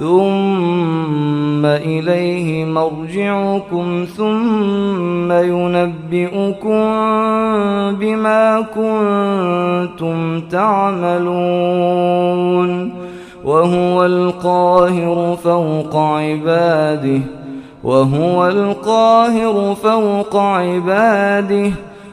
ثم إليه مرجعكم ثم ينبئكم بما كنتم تعملون وهو القاهر فوق عباده وهو القاهر فوق عباده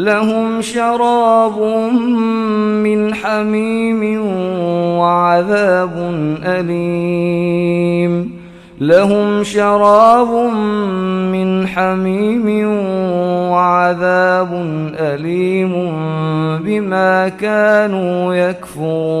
لهم شراب من حميم وعذاب أليم. لهم شراب من حميم وعذاب أليم بما كانوا يكفرون.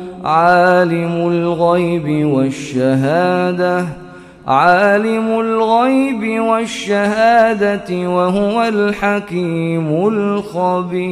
عالم الغيب والشهادة عالم الغيب والشهادة وهو الحكيم الخبير.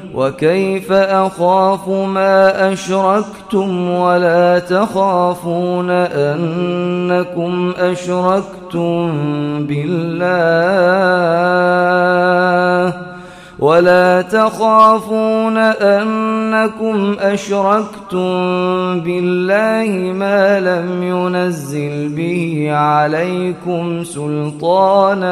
وكيف أخاف ما أشركتم ولا تخافون أنكم أشركتم بالله ولا تخافون أنكم أشركتم بالله ما لم ينزل به عليكم سلطانا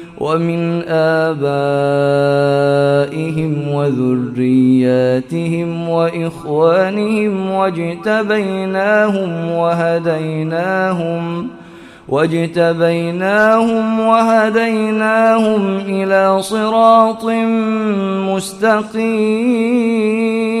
ومن آبائهم وذرياتهم وإخوانهم واجتبيناهم وهديناهم واجتبيناهم وهديناهم إلى صراط مستقيم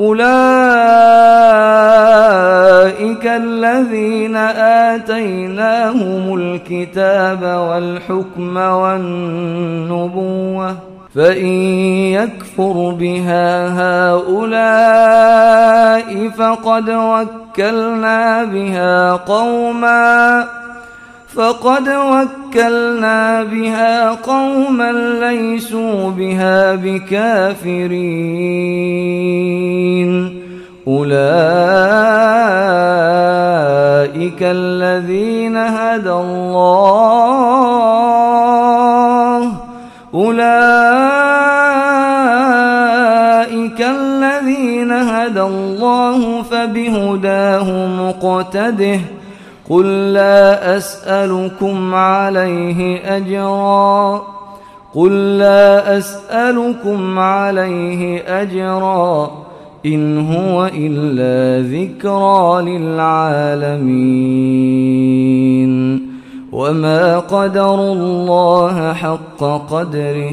أولئك الذين آتيناهم الكتاب والحكم والنبوة فإن يكفر بها هؤلاء فقد وكلنا بها قوما. فقد وكلنا بها قوما ليسوا بها بكافرين. أولئك الذين هدى الله. أولئك الذين هدى الله فبهداه مقتده. قل لا أسألكم عليه أجرا قل لا أسألكم عليه أجرا إن هو إلا ذكرى للعالمين وما قدروا الله حق قدره